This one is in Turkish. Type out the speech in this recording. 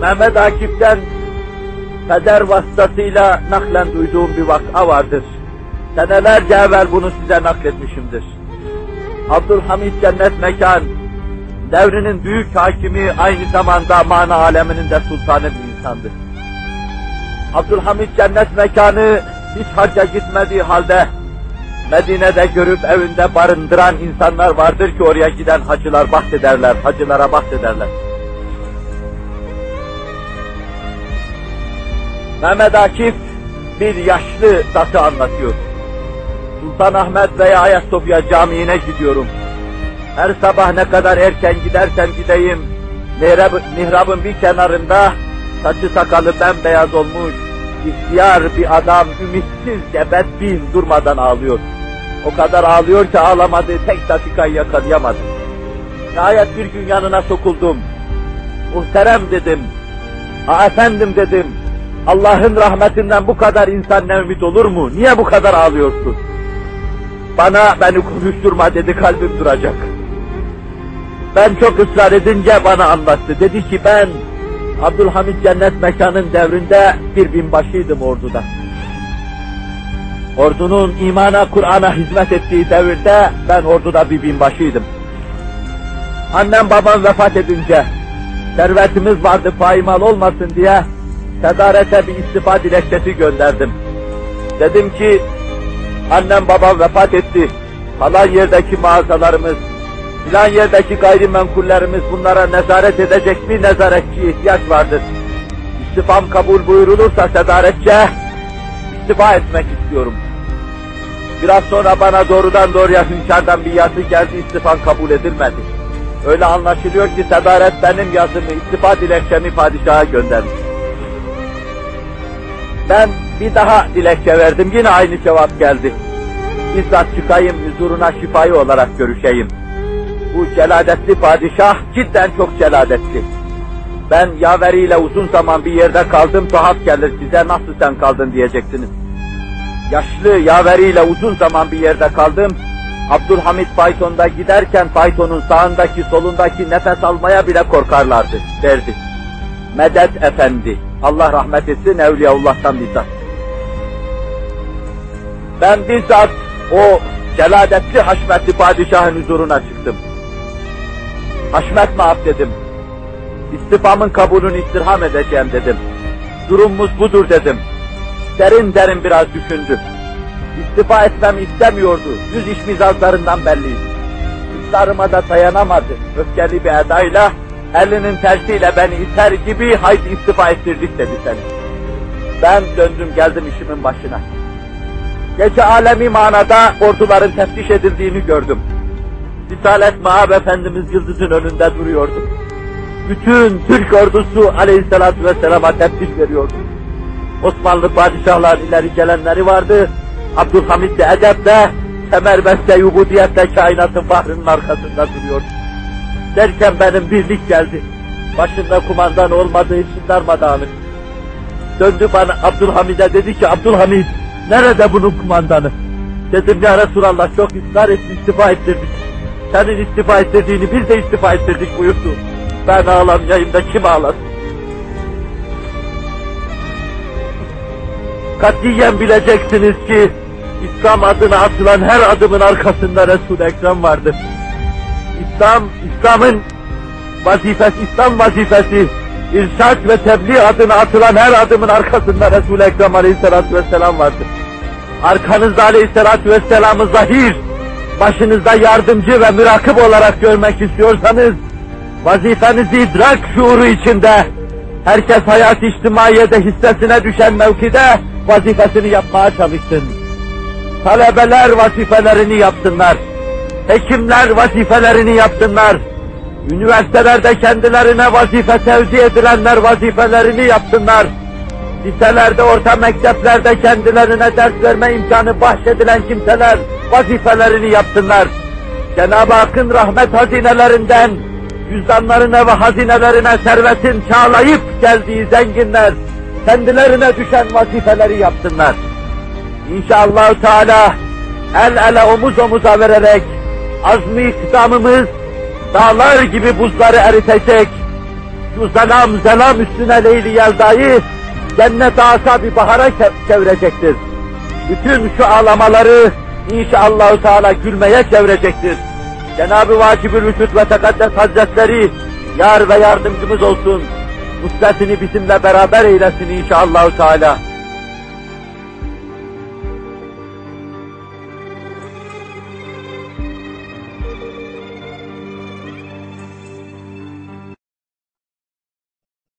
Mehmet Akif'ten peder vasıtasıyla naklen duyduğum bir vaka vardır. Senelerce evvel bunu size nakletmişimdir. Abdülhamid Cennet Mekan, devrinin büyük hakimi aynı zamanda mana aleminin de sultanı bir insandı. Abdülhamid Cennet Mekanı hiç hacca gitmediği halde Medine'de görüp evinde barındıran insanlar vardır ki oraya giden hacılar bahsederler, hacılara bahsederler. Mehmet Akif bir yaşlı zatı anlatıyor. Sultan Ahmet veya Ayasofya Camii'ne gidiyorum. Her sabah ne kadar erken gidersem gideyim, mihrab, mihrabın bir kenarında saçı sakalı bembeyaz olmuş, ihtiyar bir adam ümitsizce bedbin durmadan ağlıyor. O kadar ağlıyor ki ağlamadığı tek dakikayı yakalayamadım. Nihayet bir gün yanına sokuldum. Muhterem dedim. Ha efendim dedim. Allah'ın rahmetinden bu kadar insan ne ümit olur mu? Niye bu kadar ağlıyorsun? Bana beni konuşturma dedi kalbim duracak. Ben çok ısrar edince bana anlattı. Dedi ki ben Abdülhamid Cennet Mekan'ın devrinde bir binbaşıydım orduda. Ordunun imana, Kur'an'a hizmet ettiği devirde ben orduda bir binbaşıydım. Annem babam vefat edince servetimiz vardı paymal olmasın diye tedarete bir istifa dilekçesi gönderdim. Dedim ki annem babam vefat etti. Falan yerdeki mağazalarımız, filan yerdeki gayrimenkullerimiz bunlara nezaret edecek bir nezaretçi ihtiyaç vardır. İstifam kabul buyurulursa tedaretçe istifa etmek istiyorum. Biraz sonra bana doğrudan doğruya hünkârdan bir yazı geldi, istifan kabul edilmedi. Öyle anlaşılıyor ki sedaret benim yazımı, istifa dilekçemi padişaha göndermiş. Ben bir daha dilekçe verdim, yine aynı cevap geldi. Bizzat çıkayım, huzuruna şifayı olarak görüşeyim. Bu celadetli padişah cidden çok celadetli. Ben yaveriyle uzun zaman bir yerde kaldım, tuhaf gelir size nasıl sen kaldın diyeceksiniz. Yaşlı yaveriyle uzun zaman bir yerde kaldım, Abdülhamid faytonda giderken faytonun sağındaki solundaki nefes almaya bile korkarlardı derdi. Medet Efendi, Allah rahmet etsin Evliyaullah'tan bizzat. Ben bizzat o celadetli haşmetli padişahın huzuruna çıktım. Haşmet maaf dedim. İstifamın kabulünü istirham edeceğim dedim. Durumumuz budur dedim. Derin derin biraz düşündü. İstifa etmem istemiyordu. Yüz iş mizazlarından belliydi. Kızlarıma da dayanamadı. Öfkeli bir edayla elinin tersiyle beni iter gibi haydi istifa ettirdik dedi seni. Ben döndüm geldim işimin başına. Gece alemi manada orduların teftiş edildiğini gördüm. Risalet Mahab Efendimiz yıldızın önünde duruyordu. Bütün Türk ordusu aleyhissalatü vesselama teftiş veriyordu. Osmanlı padişahlar ileri gelenleri vardı. Abdülhamid de edeple, kemerbeste yubudiyetle kainatın fahrının arkasında duruyordu. Derken benim birlik geldi. Başında kumandan olmadığı için darmadağınık. Döndü bana Abdülhamid'e dedi ki Abdülhamid nerede bunun kumandanı? Dedim ya Resulallah çok ısrar etti istifa ettirdik. Senin istifa ettirdiğini biz de istifa ettirdik buyurdu. Ben ağlamayayım da kim ağlasın? Katiyen bileceksiniz ki İslam adına atılan her adımın arkasında Resul-i Ekrem vardır. İslam, İslam'ın vazifesi, İslam vazifesi, irşad ve tebliğ adına atılan her adımın arkasında Resul-i Ekrem Aleyhisselatü Vesselam vardır. Arkanızda Aleyhisselatü Vesselam'ı zahir, başınızda yardımcı ve mürakip olarak görmek istiyorsanız, vazifenizi idrak şuuru içinde, herkes hayat içtimaiyede hissesine düşen mevkide vazifesini yapmaya çalışsın. Talebeler vazifelerini yapsınlar. Hekimler vazifelerini yapsınlar. Üniversitelerde kendilerine vazife tevzi edilenler vazifelerini yapsınlar. Liselerde, orta mekteplerde kendilerine ders verme imkanı bahşedilen kimseler vazifelerini yapsınlar. Cenab-ı Hakk'ın rahmet hazinelerinden cüzdanlarına ve hazinelerine servetin çağlayıp geldiği zenginler kendilerine düşen vazifeleri yapsınlar. İnşallah Teala el ele omuz omuza vererek azmi ikdamımız dağlar gibi buzları eritecek, şu selam selam üstüne Leyli Yelda'yı cennet asa bir bahara çe- çevirecektir. Bütün şu ağlamaları inşallah Teala gülmeye çevirecektir. Cenab-ı Vacibül Vücut ve Tekaddes Hazretleri yar ve yardımcımız olsun. Nusretini bizimle beraber eylesin inşallah Teala.